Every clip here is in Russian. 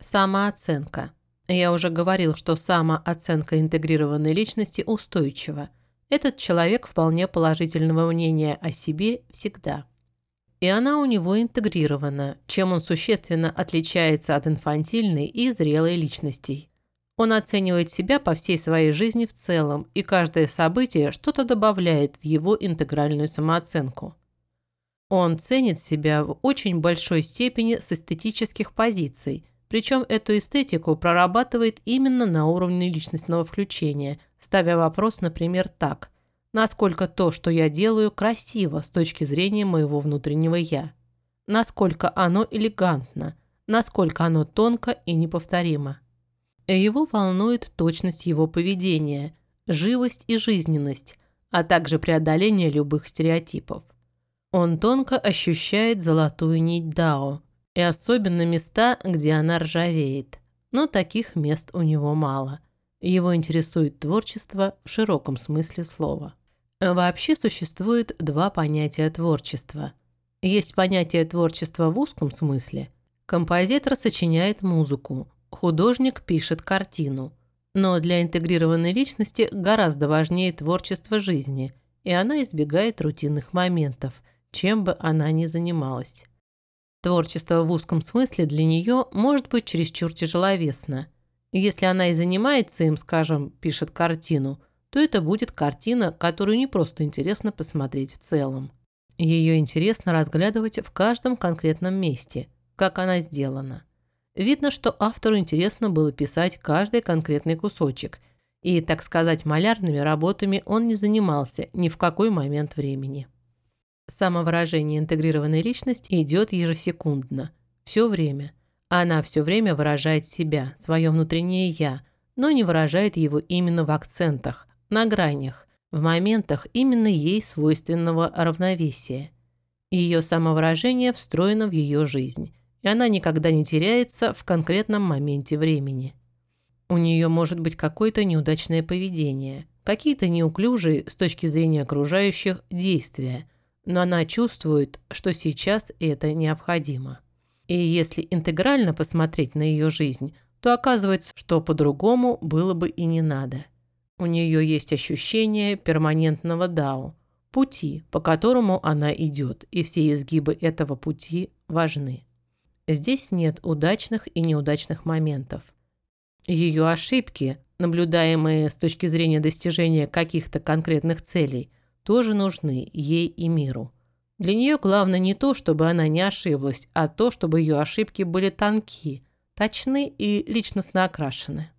Самооценка. Я уже говорил, что самооценка интегрированной личности устойчива. Этот человек вполне положительного мнения о себе всегда. И она у него интегрирована, чем он существенно отличается от инфантильной и зрелой личностей. Он оценивает себя по всей своей жизни в целом, и каждое событие что-то добавляет в его интегральную самооценку. Он ценит себя в очень большой степени с эстетических позиций – причем эту эстетику прорабатывает именно на уровне личностного включения, ставя вопрос, например, так. Насколько то, что я делаю, красиво с точки зрения моего внутреннего «я»? Насколько оно элегантно? Насколько оно тонко и неповторимо? Его волнует точность его поведения, живость и жизненность, а также преодоление любых стереотипов. Он тонко ощущает золотую нить Дао – и особенно места, где она ржавеет. Но таких мест у него мало. Его интересует творчество в широком смысле слова. Вообще существует два понятия творчества. Есть понятие творчества в узком смысле. Композитор сочиняет музыку, художник пишет картину. Но для интегрированной личности гораздо важнее творчество жизни, и она избегает рутинных моментов, чем бы она ни занималась. Творчество в узком смысле для нее может быть чересчур тяжеловесно. Если она и занимается им, скажем, пишет картину, то это будет картина, которую не просто интересно посмотреть в целом. Ее интересно разглядывать в каждом конкретном месте, как она сделана. Видно, что автору интересно было писать каждый конкретный кусочек, и, так сказать, малярными работами он не занимался ни в какой момент времени. Самовыражение интегрированной личности идет ежесекундно, все время. Она все время выражает себя, свое внутреннее «я», но не выражает его именно в акцентах, на гранях, в моментах именно ей свойственного равновесия. Ее самовыражение встроено в ее жизнь, и она никогда не теряется в конкретном моменте времени. У нее может быть какое-то неудачное поведение, какие-то неуклюжие с точки зрения окружающих действия – но она чувствует, что сейчас это необходимо. И если интегрально посмотреть на ее жизнь, то оказывается, что по-другому было бы и не надо. У нее есть ощущение перманентного дау, пути, по которому она идет, и все изгибы этого пути важны. Здесь нет удачных и неудачных моментов. Ее ошибки, наблюдаемые с точки зрения достижения каких-то конкретных целей – тоже нужны ей и миру. Для нее главное не то, чтобы она не ошиблась, а то, чтобы ее ошибки были тонки, точны и личностно окрашены.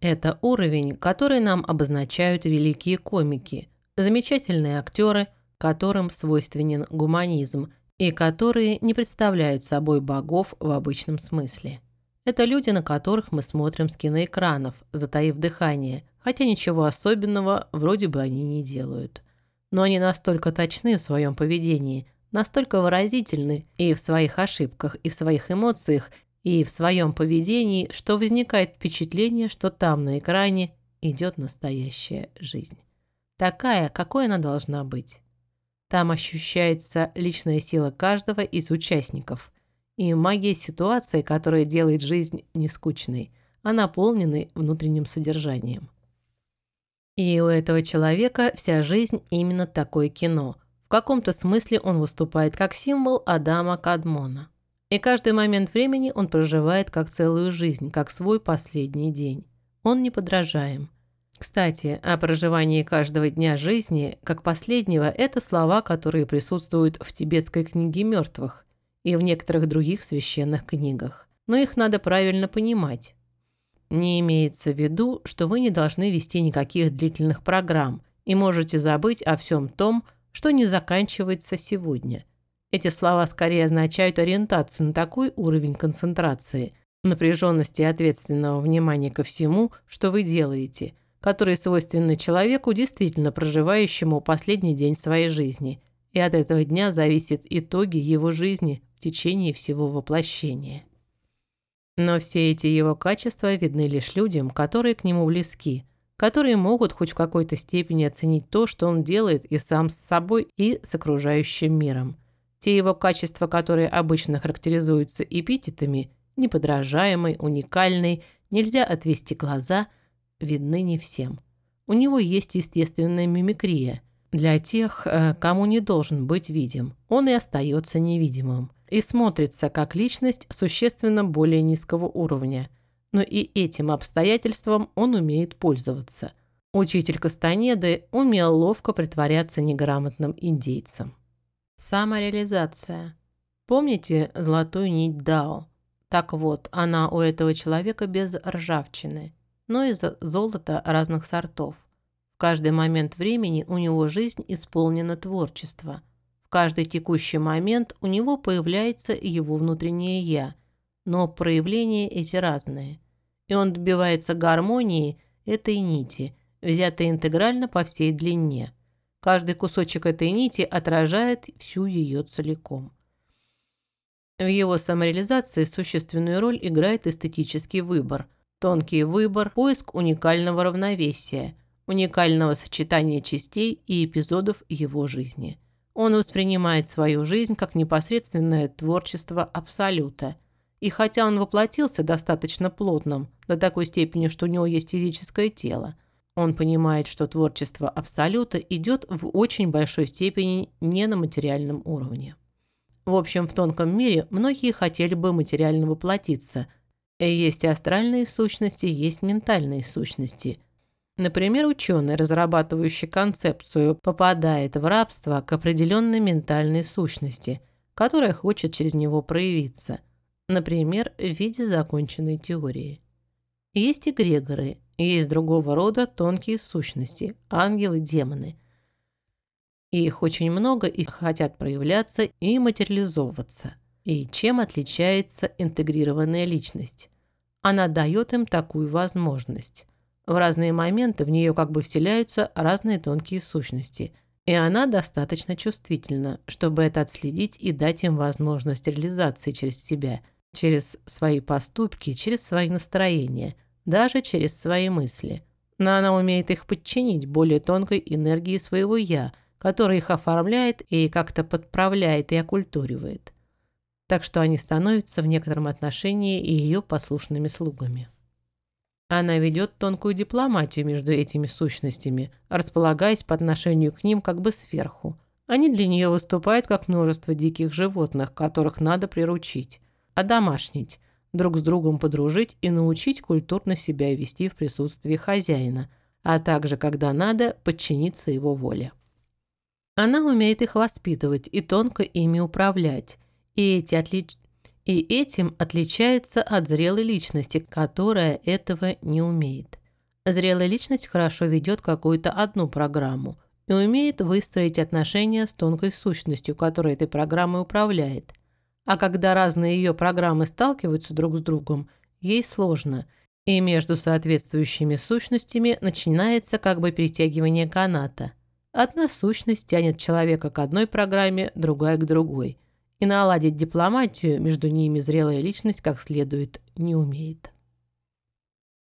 Это уровень, который нам обозначают великие комики, замечательные актеры, которым свойственен гуманизм и которые не представляют собой богов в обычном смысле. Это люди, на которых мы смотрим с киноэкранов, затаив дыхание, хотя ничего особенного вроде бы они не делают но они настолько точны в своем поведении, настолько выразительны и в своих ошибках, и в своих эмоциях, и в своем поведении, что возникает впечатление, что там на экране идет настоящая жизнь. Такая, какой она должна быть. Там ощущается личная сила каждого из участников и магия ситуации, которая делает жизнь не скучной, а наполненной внутренним содержанием. И у этого человека вся жизнь именно такое кино. В каком-то смысле он выступает как символ Адама Кадмона. И каждый момент времени он проживает как целую жизнь, как свой последний день. Он неподражаем. Кстати, о проживании каждого дня жизни, как последнего, это слова, которые присутствуют в тибетской книге мертвых и в некоторых других священных книгах. Но их надо правильно понимать. Не имеется в виду, что вы не должны вести никаких длительных программ и можете забыть о всем том, что не заканчивается сегодня. Эти слова скорее означают ориентацию на такой уровень концентрации, напряженности и ответственного внимания ко всему, что вы делаете, который свойственны человеку, действительно проживающему последний день своей жизни, и от этого дня зависят итоги его жизни в течение всего воплощения. Но все эти его качества видны лишь людям, которые к нему близки, которые могут хоть в какой-то степени оценить то, что он делает и сам с собой, и с окружающим миром. Те его качества, которые обычно характеризуются эпитетами, неподражаемый, уникальный, нельзя отвести глаза, видны не всем. У него есть естественная мимикрия. Для тех, э, кому не должен быть видим, он и остается невидимым. И смотрится как личность существенно более низкого уровня. Но и этим обстоятельством он умеет пользоваться. Учитель Кастанеды умел ловко притворяться неграмотным индейцем. Самореализация. Помните золотую нить Дао? Так вот, она у этого человека без ржавчины, но из золота разных сортов. В каждый момент времени у него жизнь исполнена творчества. Каждый текущий момент у него появляется его внутреннее «я», но проявления эти разные. И он добивается гармонии этой нити, взятой интегрально по всей длине. Каждый кусочек этой нити отражает всю ее целиком. В его самореализации существенную роль играет эстетический выбор, тонкий выбор, поиск уникального равновесия, уникального сочетания частей и эпизодов его жизни. Он воспринимает свою жизнь как непосредственное творчество Абсолюта. И хотя он воплотился достаточно плотным, до такой степени, что у него есть физическое тело, он понимает, что творчество Абсолюта идет в очень большой степени не на материальном уровне. В общем, в тонком мире многие хотели бы материально воплотиться. Есть астральные сущности, есть ментальные сущности. Например, ученый, разрабатывающий концепцию, попадает в рабство к определенной ментальной сущности, которая хочет через него проявиться, например, в виде законченной теории. Есть эгрегоры, есть другого рода тонкие сущности, ангелы, демоны – и их очень много и хотят проявляться и материализовываться. И чем отличается интегрированная личность? Она дает им такую возможность. В разные моменты в нее как бы вселяются разные тонкие сущности. И она достаточно чувствительна, чтобы это отследить и дать им возможность реализации через себя, через свои поступки, через свои настроения, даже через свои мысли. Но она умеет их подчинить более тонкой энергии своего «я», который их оформляет и как-то подправляет и окультуривает. Так что они становятся в некотором отношении ее послушными слугами. Она ведет тонкую дипломатию между этими сущностями, располагаясь по отношению к ним как бы сверху. Они для нее выступают как множество диких животных, которых надо приручить, одомашнить, друг с другом подружить и научить культурно себя вести в присутствии хозяина, а также, когда надо, подчиниться его воле. Она умеет их воспитывать и тонко ими управлять. И, эти отлич... и этим отличается от зрелой личности, которая этого не умеет. Зрелая личность хорошо ведет какую-то одну программу и умеет выстроить отношения с тонкой сущностью, которая этой программой управляет. А когда разные ее программы сталкиваются друг с другом, ей сложно, и между соответствующими сущностями начинается как бы перетягивание каната – Одна сущность тянет человека к одной программе, другая к другой. И наладить дипломатию между ними зрелая личность как следует не умеет.